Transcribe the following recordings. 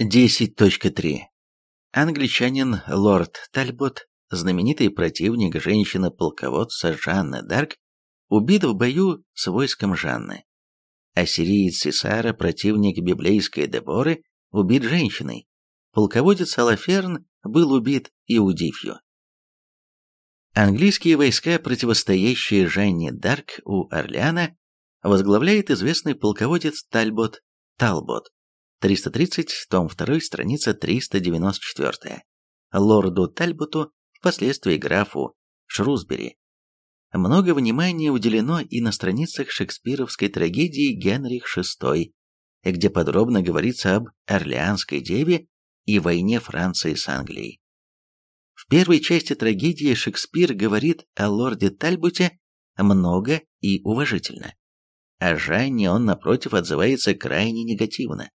10.3. Англичанин лорд Тальбот, знаменитый противник женщины-полководца Жанны Дарк, убит в бою с войском Жанны. Ассириец Сесара, противник библейской Деборы, убит женщиной. Полководец Алаферн был убит Иудифью. Английские войска, противостоящие Жанне Дарк у Орлеана, возглавляет известный полководец Тальбот Талбот. 330, том 2, страница 394. Лорду Тальботу, впоследствии графу Шрусбери. Много внимания уделено и на страницах шекспировской трагедии «Генрих VI», где подробно говорится об Орлеанской деве и войне Франции с Англией. В первой части трагедии Шекспир говорит о лорде Тальботе много и уважительно. О Жанне он, напротив, отзывается крайне негативно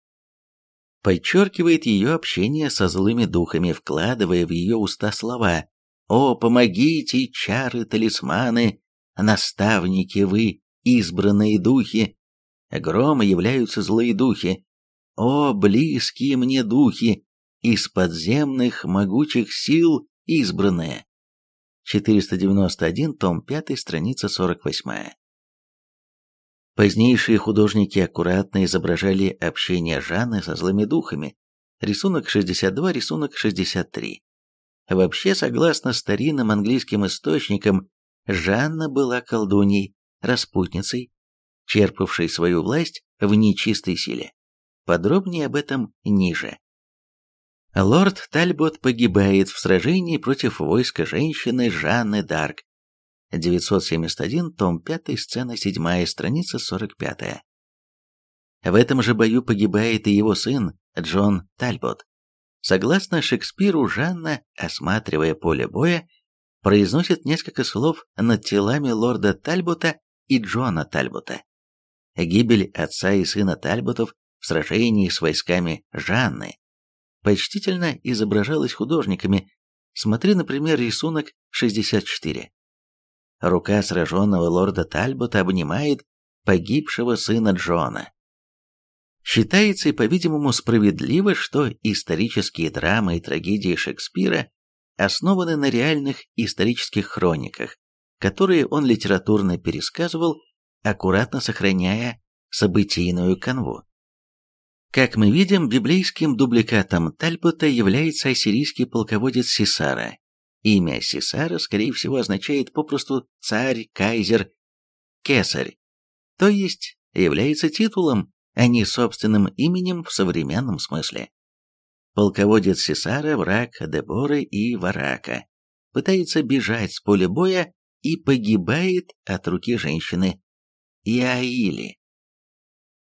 подчеркивает ее общение со злыми духами, вкладывая в ее уста слова «О, помогите, чары, талисманы, наставники вы, избранные духи! Грома являются злые духи! О, близкие мне духи, из подземных могучих сил избранные!» 491, том 5, страница 48. Позднейшие художники аккуратно изображали общение Жанны со злыми духами. Рисунок 62, рисунок 63. Вообще, согласно старинным английским источникам, Жанна была колдуньей, распутницей, черпавшей свою власть в нечистой силе. Подробнее об этом ниже. Лорд Тальбот погибает в сражении против войска женщины Жанны Дарк, 971, том 5, сцена 7, страница 45. В этом же бою погибает и его сын, Джон Тальбот. Согласно Шекспиру, Жанна, осматривая поле боя, произносит несколько слов над телами лорда Тальбота и Джона Тальбота. Гибель отца и сына Тальботов в сражении с войсками Жанны почтительно изображалась художниками. Смотри, например, рисунок 64. Рука сраженного лорда Тальбота обнимает погибшего сына Джона. Считается и, по-видимому, справедливо, что исторические драмы и трагедии Шекспира основаны на реальных исторических хрониках, которые он литературно пересказывал, аккуратно сохраняя событийную канву. Как мы видим, библейским дубликатом Тальбота является ассирийский полководец Сисара, Имя Сесара, скорее всего, означает попросту «царь», «кайзер», «кесарь», то есть является титулом, а не собственным именем в современном смысле. Полководец Сесара, враг Деборы и Варака, пытается бежать с поля боя и погибает от руки женщины Иаили.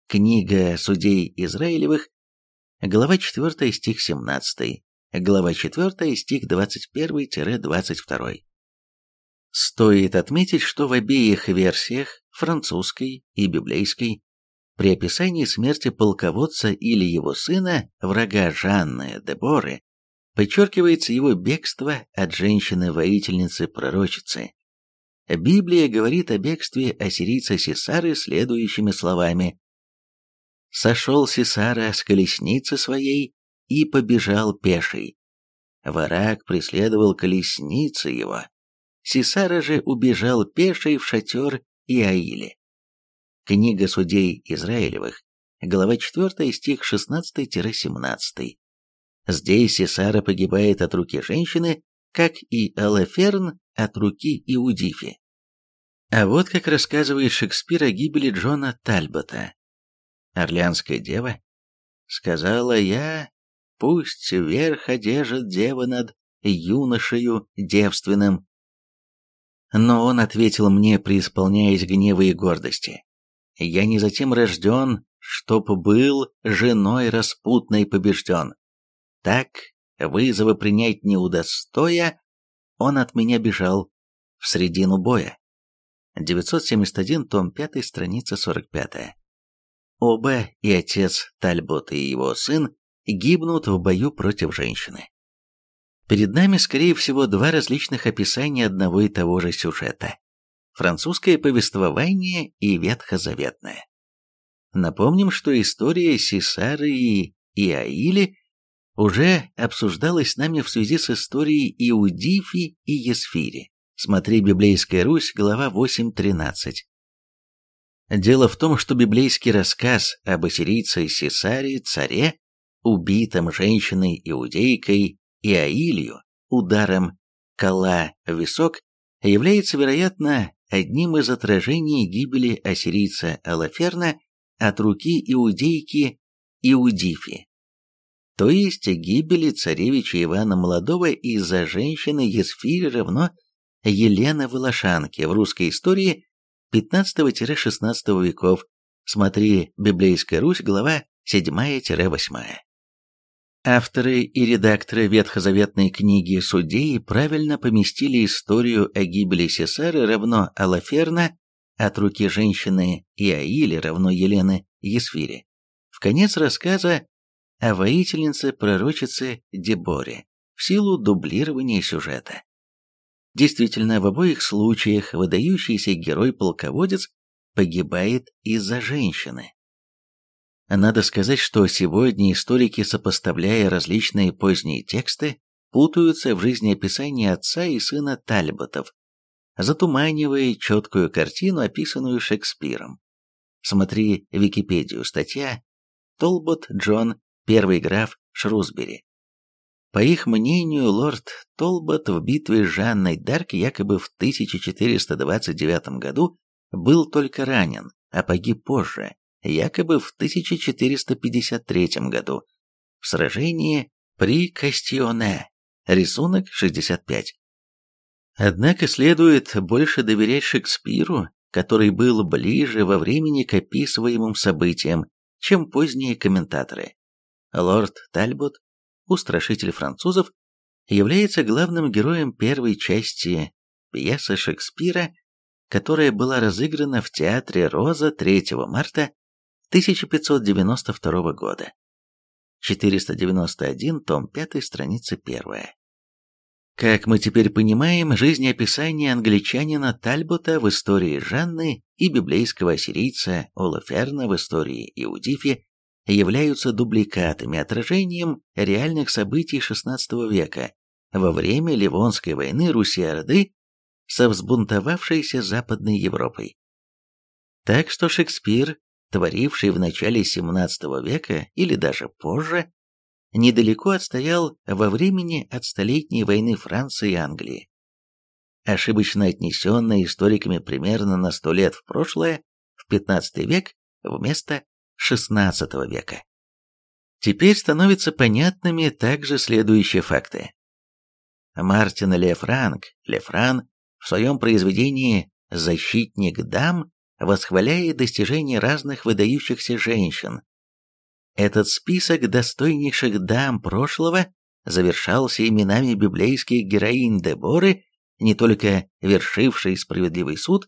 Книга судей Израилевых, глава 4, стих 17 глава 4, стих 21-22. Стоит отметить, что в обеих версиях, французской и библейской, при описании смерти полководца или его сына, врага Жанны Деборы, подчеркивается его бегство от женщины-воительницы-пророчицы. Библия говорит о бегстве ассирийца Сесары следующими словами «Сошел Сесара с колесницы своей и побежал пеший. Варак преследовал колесницы его. Сисара же убежал пеший в шатер Иаили. Книга судей Израилевых, глава 4, стих 16-17. Здесь Сисара погибает от руки женщины, как и Алаферн от руки Иудифи. А вот как рассказывает Шекспир о гибели Джона Тальбота. Орлеанская дева сказала я, Пусть верх одежит дева над юношею девственным. Но он ответил мне, преисполняясь гнева и гордости. Я не затем рожден, чтоб был женой распутной побежден. Так, вызова принять не удостоя, он от меня бежал в средину боя. 971, том 5, страница 45. Оба, и отец Тальбот, и его сын, гибнут в бою против женщины. Перед нами, скорее всего, два различных описания одного и того же сюжета. Французское повествование и ветхозаветное. Напомним, что история Сесары и и Аили уже обсуждалось с нами в связи с историей Иудифи и Есфири. Смотри «Библейская Русь», глава 8.13. Дело в том, что библейский рассказ об ассирийце Сесаре, царе, убитом женщиной-иудейкой Иаилью ударом кола в висок, является, вероятно, одним из отражений гибели ассирийца Алаферна от руки иудейки Иудифи, то есть гибели царевича Ивана Молодого из-за женщины Есфири равно Елены Волошанки в русской истории 15-16 веков. Смотри «Библейская Русь», глава 7-8. Авторы и редакторы ветхозаветной книги судей правильно поместили историю о гибели Сесары равно Алаферна от руки женщины Иаили равно Елены Есфири в конец рассказа о воительнице-пророчице Деборе в силу дублирования сюжета. Действительно, в обоих случаях выдающийся герой-полководец погибает из-за женщины. Надо сказать, что сегодня историки, сопоставляя различные поздние тексты, путаются в жизнеописании отца и сына Тальботов, затуманивая четкую картину, описанную Шекспиром. Смотри Википедию, статья «Толбот Джон, первый граф Шрусбери». По их мнению, лорд Толбот в битве с Жанной Дарк якобы в 1429 году был только ранен, а погиб позже, якобы в 1453 году, в сражении при Кастионе, рисунок 65. Однако следует больше доверять Шекспиру, который был ближе во времени к описываемым событиям, чем поздние комментаторы. Лорд Тальбот устрашитель французов, является главным героем первой части пьесы Шекспира, которая была разыграна в театре «Роза» 3 марта 1592 года. 491, том 5, страница 1. Как мы теперь понимаем, жизнеописание англичанина Тальбота в истории Жанны и библейского ассирийца Олаферна в истории Иудифи являются дубликатами, отражением реальных событий XVI века во время Ливонской войны Руси-Орды со взбунтовавшейся Западной Европой. Так что Шекспир, творивший в начале XVII века или даже позже, недалеко отстоял во времени от Столетней войны Франции и Англии. Ошибочно отнесенная историками примерно на сто лет в прошлое, в XV век, вместо XVI века. Теперь становятся понятными также следующие факты. Мартин Лефранк, Лефран, в своем произведении «Защитник дам» восхваляет достижения разных выдающихся женщин. Этот список достойнейших дам прошлого завершался именами библейских героинь Деборы, не только вершившей справедливый суд,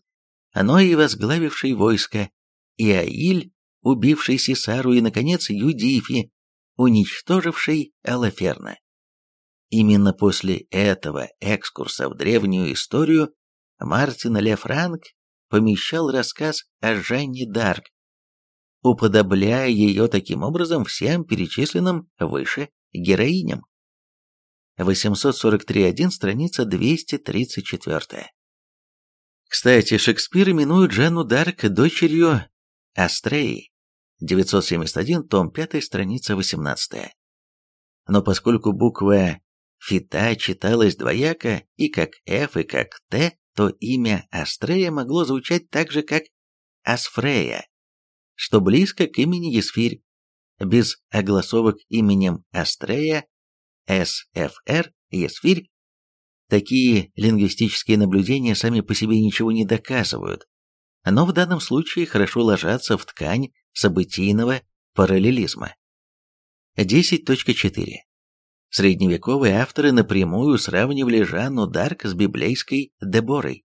но и возглавившей войско, Иаиль убивший Сесару и, наконец, Юдифи, уничтоживший Алаферна. Именно после этого экскурса в древнюю историю Мартин Ле Франк помещал рассказ о Жанне Дарк, уподобляя ее таким образом всем перечисленным выше героиням. 843.1, страница 234. Кстати, Шекспир именует Жанну Дарк дочерью Астреи, 971, том 5, страница 18. Но поскольку буква «фита» читалась двояко и как «ф», и как «т», то имя Астрея могло звучать так же, как Асфрея, что близко к имени Есфирь, без огласовок именем Астрея, СФР, Есфирь. Такие лингвистические наблюдения сами по себе ничего не доказывают, но в данном случае хорошо ложатся в ткань событийного параллелизма. 10.4. Средневековые авторы напрямую сравнивали Жанну Дарк с библейской Деборой.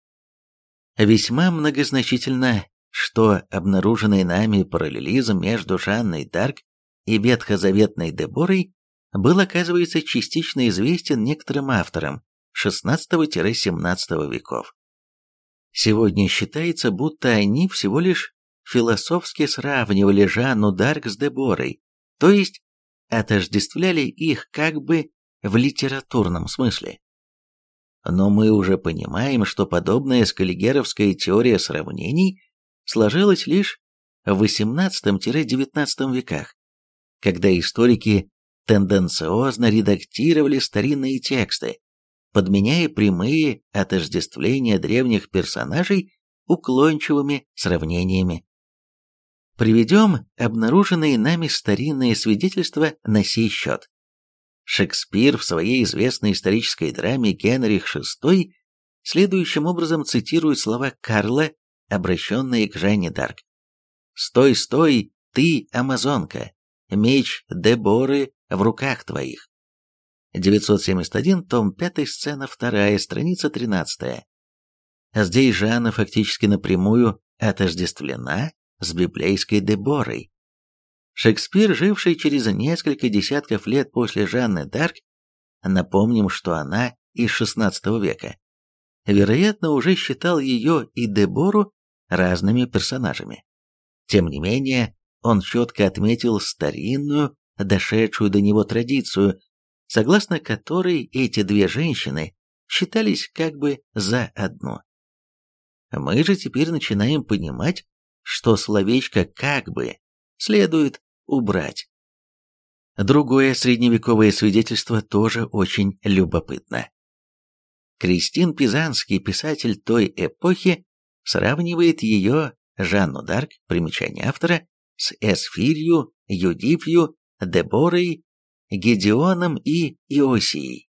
Весьма многозначительно, что обнаруженный нами параллелизм между Жанной Дарк и ветхозаветной Деборой был, оказывается, частично известен некоторым авторам XVI-XVII веков. Сегодня считается, будто они всего лишь философски сравнивали Жанну Дарк с Деборой, то есть отождествляли их как бы в литературном смысле. Но мы уже понимаем, что подобная скаллигеровская теория сравнений сложилась лишь в XVIII-XIX веках, когда историки тенденциозно редактировали старинные тексты, подменяя прямые отождествления древних персонажей уклончивыми сравнениями. Приведем обнаруженные нами старинные свидетельства на сей счет. Шекспир в своей известной исторической драме «Генрих VI» следующим образом цитирует слова Карла, обращенные к Жанне Дарк. «Стой, стой, ты, амазонка, меч Деборы в руках твоих». 971, том 5, сцена 2, страница 13. Здесь Жанна фактически напрямую отождествлена с библейской Деборой. Шекспир, живший через несколько десятков лет после Жанны Дарк, напомним, что она из XVI века, вероятно, уже считал ее и Дебору разными персонажами. Тем не менее, он четко отметил старинную, дошедшую до него традицию, согласно которой эти две женщины считались как бы за одну. Мы же теперь начинаем понимать, что словечко «как бы» следует убрать. Другое средневековое свидетельство тоже очень любопытно. Кристин Пизанский, писатель той эпохи, сравнивает ее, Жанну Дарк, примечание автора, с Эсфирью, Юдифью, Деборой, Гедеоном и Иосией.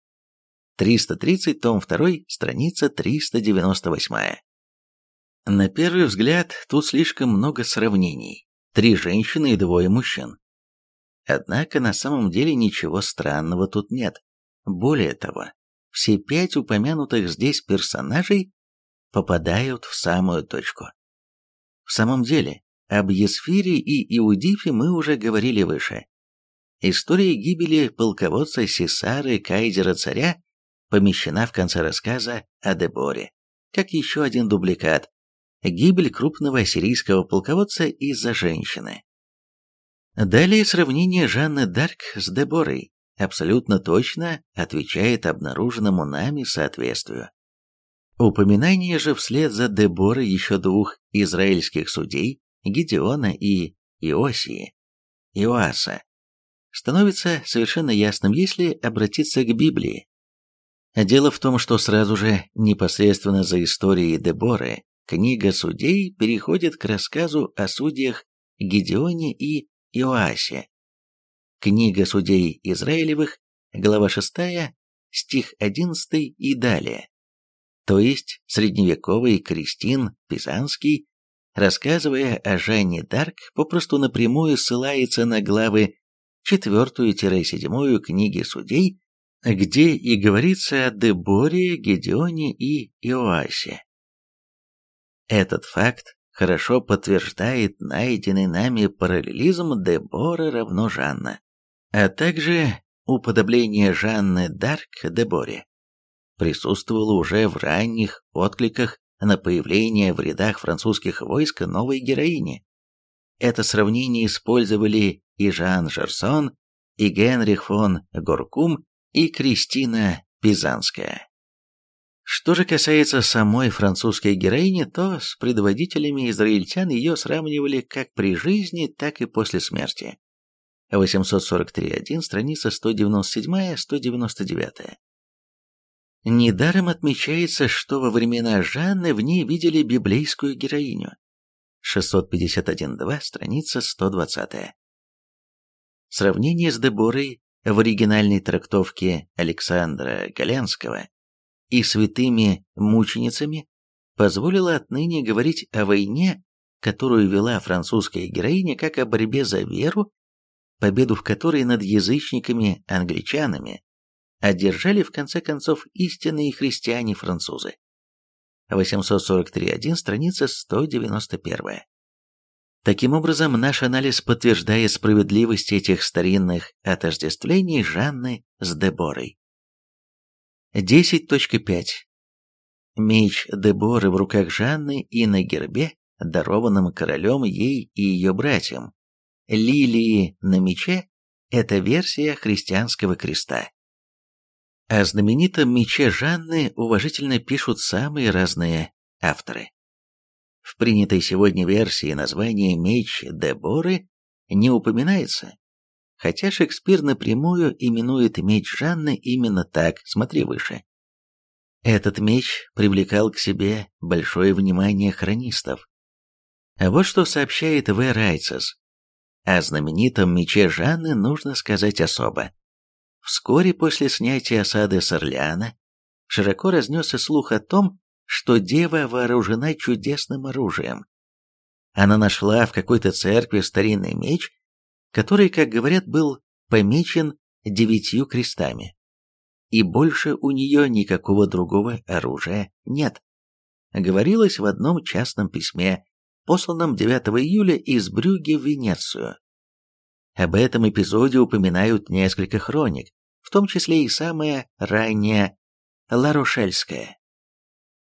330, том 2, страница 398. На первый взгляд, тут слишком много сравнений. Три женщины и двое мужчин. Однако на самом деле ничего странного тут нет. Более того, все пять упомянутых здесь персонажей попадают в самую точку. В самом деле, об Есфире и Иудифе мы уже говорили выше. История гибели полководца Сесары Кайзера-царя помещена в конце рассказа о Деборе, как еще один дубликат, гибель крупного ассирийского полководца из-за женщины. Далее сравнение Жанны Дарк с Деборой абсолютно точно отвечает обнаруженному нами соответствию. Упоминание же вслед за Деборой еще двух израильских судей, Гедеона и Иосии, Иоаса, становится совершенно ясным, если обратиться к Библии. Дело в том, что сразу же, непосредственно за историей Деборы, Книга судей переходит к рассказу о судьях Гедеоне и Иоасе. Книга судей Израилевых, глава 6, стих 11 и далее. То есть средневековый Кристин Пизанский, рассказывая о Жанне Дарк, попросту напрямую ссылается на главы 4-7 книги судей, где и говорится о Деборе, Гедеоне и Иоасе. Этот факт хорошо подтверждает найденный нами параллелизм Дебора равно Жанна, а также уподобление Жанны Дарк Деборе. Присутствовало уже в ранних откликах на появление в рядах французских войск новой героини. Это сравнение использовали и Жан Жерсон, и Генрих фон Горкум, и Кристина Пизанская. Что же касается самой французской героини, то с предводителями израильтян ее сравнивали как при жизни, так и после смерти. 843.1, страница 197-199. Недаром отмечается, что во времена Жанны в ней видели библейскую героиню. 651.2, страница 120. Сравнение с Деборой в оригинальной трактовке Александра Галянского и святыми мученицами позволило отныне говорить о войне, которую вела французская героиня, как о борьбе за веру, победу в которой над язычниками-англичанами одержали в конце концов истинные христиане-французы. 843.1, страница 191. Таким образом, наш анализ подтверждает справедливость этих старинных отождествлений Жанны с Деборой. 10.5. Меч Деборы в руках Жанны и на гербе, дарованном королем ей и ее братьям. Лилии на мече Это версия христианского креста. О знаменитом мече Жанны уважительно пишут самые разные авторы. В принятой сегодня версии название «Меч Деборы» не упоминается, хотя Шекспир напрямую именует меч Жанны именно так, смотри выше. Этот меч привлекал к себе большое внимание хронистов. Вот что сообщает В. Райцес. О знаменитом мече Жанны нужно сказать особо. Вскоре после снятия осады с Орлеана широко разнесся слух о том, что дева вооружена чудесным оружием. Она нашла в какой-то церкви старинный меч, который, как говорят, был помечен девятью крестами и больше у нее никакого другого оружия нет. Говорилось в одном частном письме, посланном 9 июля из Брюгге в Венецию. Об этом эпизоде упоминают несколько хроник, в том числе и самая ранняя Ларошельская.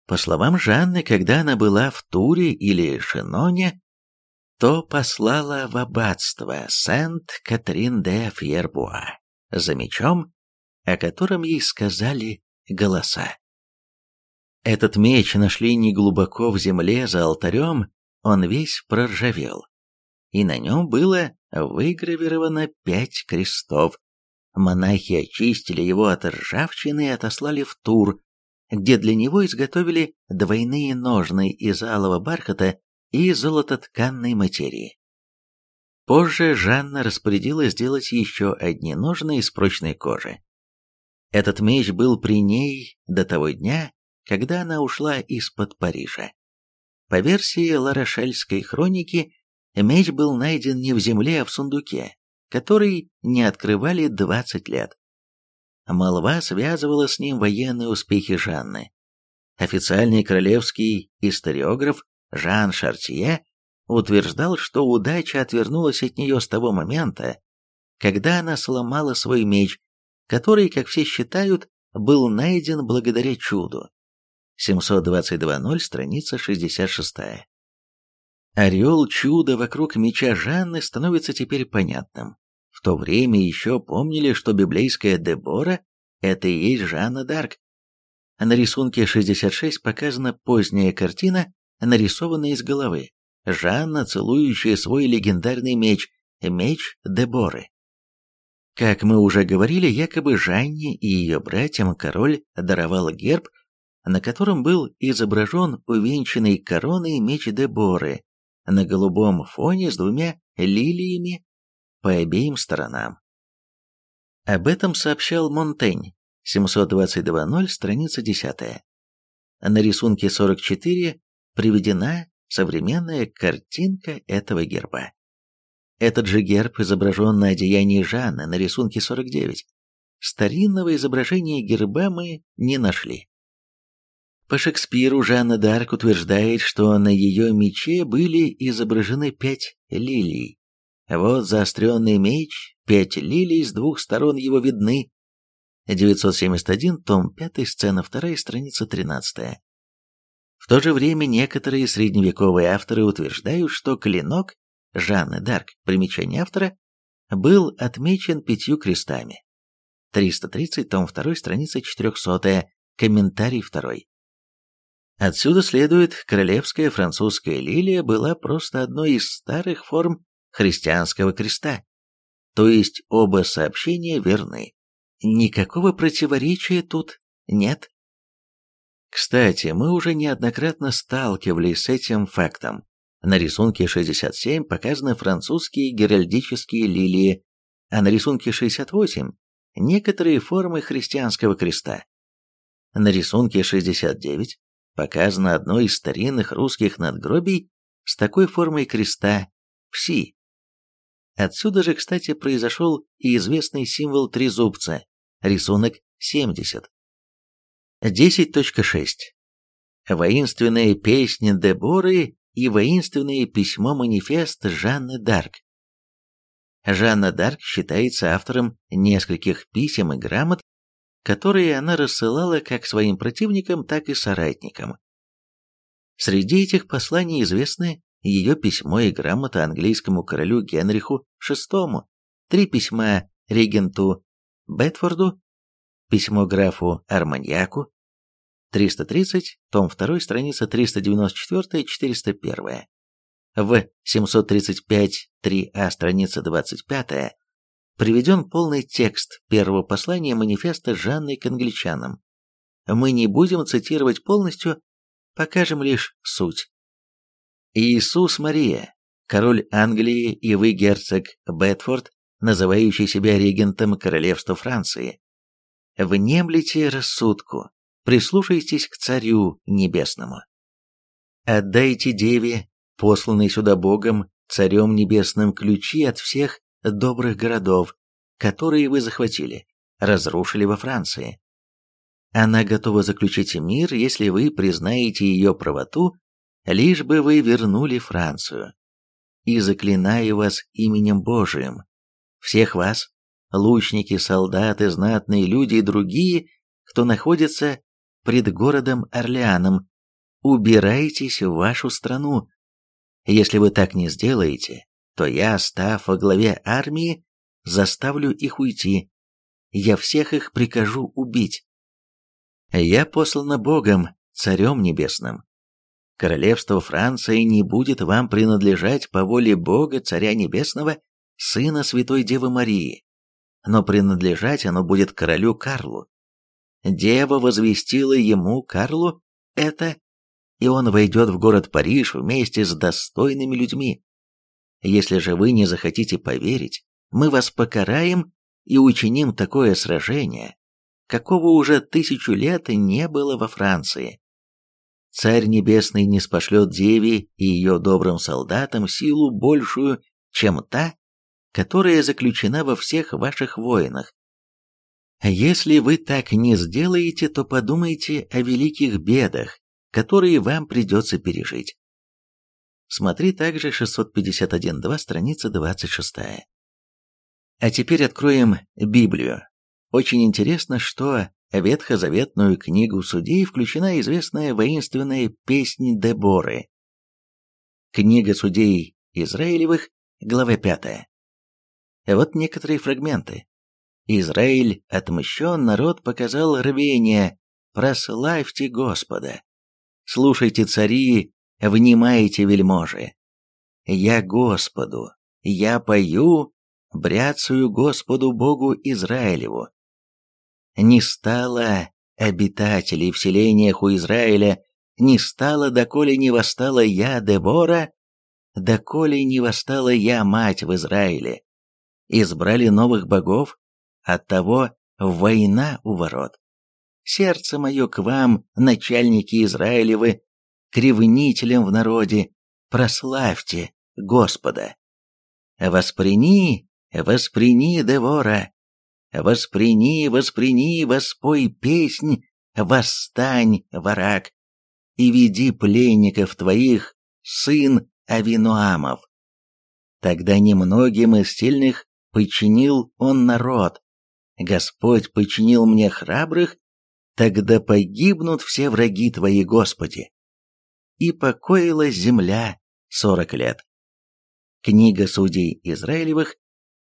По словам Жанны, когда она была в Туре или Шиноне, то послала в аббатство Сент-Катрин-де-Фьербуа за мечом о котором ей сказали голоса. Этот меч нашли не глубоко в земле за алтарем, он весь проржавел. И на нем было выгравировано пять крестов. Монахи очистили его от ржавчины и отослали в Тур, где для него изготовили двойные ножны из алого бархата и золототканной материи. Позже Жанна распорядилась сделать еще одни ножны из прочной кожи. Этот меч был при ней до того дня, когда она ушла из-под Парижа. По версии Ларошельской хроники, меч был найден не в земле, а в сундуке, который не открывали 20 лет. Молва связывала с ним военные успехи Жанны. Официальный королевский историограф Жан Шартье утверждал, что удача отвернулась от нее с того момента, когда она сломала свой меч который, как все считают, был найден благодаря чуду. 722.0, страница 66. Ореол чуда вокруг меча Жанны становится теперь понятным. В то время еще помнили, что библейская Дебора – это и есть Жанна Дарк. На рисунке 66 показана поздняя картина, нарисованная из головы. Жанна, целующая свой легендарный меч, меч Деборы. Как мы уже говорили, якобы Жанне и ее братьям король даровал герб, на котором был изображен увенчанный короной меч Деборы на голубом фоне с двумя лилиями по обеим сторонам. Об этом сообщал Монтень, 722.0, страница 10. На рисунке 44 приведена современная картинка этого герба. Этот же герб изображен на одеянии Жанны на рисунке 49. Старинного изображения герба мы не нашли. По Шекспиру Жанна Дарк утверждает, что на ее мече были изображены пять лилий. Вот заостренный меч, пять лилий с двух сторон его видны. 971, том 5, сцена 2, страница 13. В то же время некоторые средневековые авторы утверждают, что клинок Жанны Дарк, примечание автора, был отмечен пятью крестами. 330, том 2, страница 400, комментарий 2. Отсюда следует, королевская французская лилия была просто одной из старых форм христианского креста. То есть оба сообщения верны. Никакого противоречия тут нет. Кстати, мы уже неоднократно сталкивались с этим фактом. На рисунке 67 показаны французские геральдические лилии, а на рисунке 68 – некоторые формы христианского креста. На рисунке 69 показано одно из старинных русских надгробий с такой формой креста – пси. Отсюда же, кстати, произошел и известный символ трезубца, рисунок 70. 10.6. Воинственная песня Деборы и воинственное письмо-манифест Жанны Дарк. Жанна Дарк считается автором нескольких писем и грамот, которые она рассылала как своим противникам, так и соратникам. Среди этих посланий известны ее письмо и грамота английскому королю Генриху VI, три письма регенту Бетфорду, письмо графу Арманьяку, 330, том 2, страница 394-401. В 735 3а, страница 25, приведен полный текст первого послания манифеста Жанны к англичанам. Мы не будем цитировать полностью, покажем лишь суть. Иисус Мария, король Англии и вы герцог Бетфорд, называющий себя регентом королевства Франции, внемлите рассудку, прислушайтесь к Царю Небесному. Отдайте Деве, посланной сюда Богом, Царем Небесным, ключи от всех добрых городов, которые вы захватили, разрушили во Франции. Она готова заключить мир, если вы признаете ее правоту, лишь бы вы вернули Францию. И заклинаю вас именем Божиим, всех вас, лучники, солдаты, знатные люди и другие, кто находится пред городом Орлеаном, убирайтесь в вашу страну. Если вы так не сделаете, то я, став во главе армии, заставлю их уйти. Я всех их прикажу убить. Я послана Богом, Царем Небесным. Королевство Франции не будет вам принадлежать по воле Бога, Царя Небесного, Сына Святой Девы Марии, но принадлежать оно будет королю Карлу, Дева возвестила ему, Карлу, это, и он войдет в город Париж вместе с достойными людьми. Если же вы не захотите поверить, мы вас покараем и учиним такое сражение, какого уже тысячу лет не было во Франции. Царь Небесный не спошлет Деве и ее добрым солдатам силу большую, чем та, которая заключена во всех ваших воинах, если вы так не сделаете, то подумайте о великих бедах, которые вам придется пережить. Смотри также 651.2, страница 26. А теперь откроем Библию. Очень интересно, что в ветхозаветную книгу судей включена известная воинственная песнь Деборы. Книга судей Израилевых, глава 5. Вот некоторые фрагменты. Израиль отмщен, народ показал рвение. Прославьте Господа. Слушайте, цари, внимайте, вельможи. Я Господу, я пою, бряцаю Господу Богу Израилеву. Не стало обитателей в селениях у Израиля, не стало, доколе не восстала я, Дебора, доколе не восстала я, мать в Израиле. Избрали новых богов, Оттого война у ворот. Сердце мое к вам, начальники Израилевы, к ревнителям в народе, прославьте Господа. Восприни, восприни, Девора, восприни, восприни, воспой песнь, восстань, враг, и веди пленников твоих, сын Авинуамов. Тогда немногим из сильных подчинил он народ, Господь починил мне храбрых, тогда погибнут все враги твои, Господи. И покоилась земля сорок лет. Книга судей Израилевых,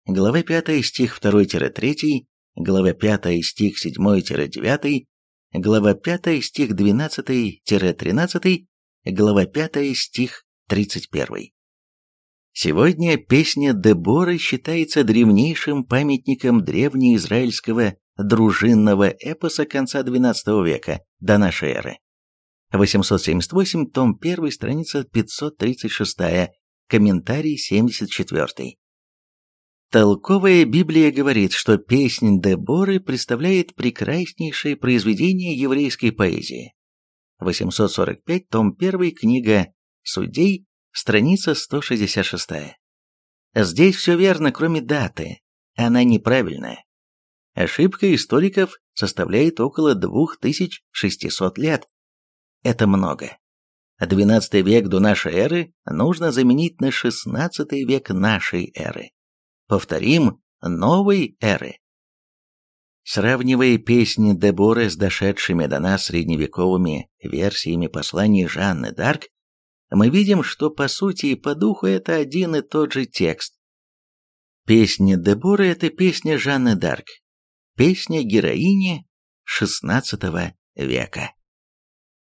глава 5, стих 2-3, глава 5, стих 7-9, глава 5, стих 12-13, глава 5, стих 31. Сегодня песня Деборы считается древнейшим памятником древнеизраильского дружинного эпоса конца XII века до нашей эры. 878, том 1, страница 536, комментарий 74. Толковая Библия говорит, что песнь Деборы представляет прекраснейшее произведение еврейской поэзии. 845, том 1, книга «Судей», Страница 166. Здесь все верно, кроме даты. Она неправильная. Ошибка историков составляет около 2600 лет. Это много. XII век до нашей эры нужно заменить на XVI век нашей эры. Повторим, новой эры. Сравнивая песни Деборы с дошедшими до нас средневековыми версиями посланий Жанны Дарк, мы видим, что по сути и по духу это один и тот же текст. Песня Деборы – это песня Жанны Дарк, песня героини XVI века.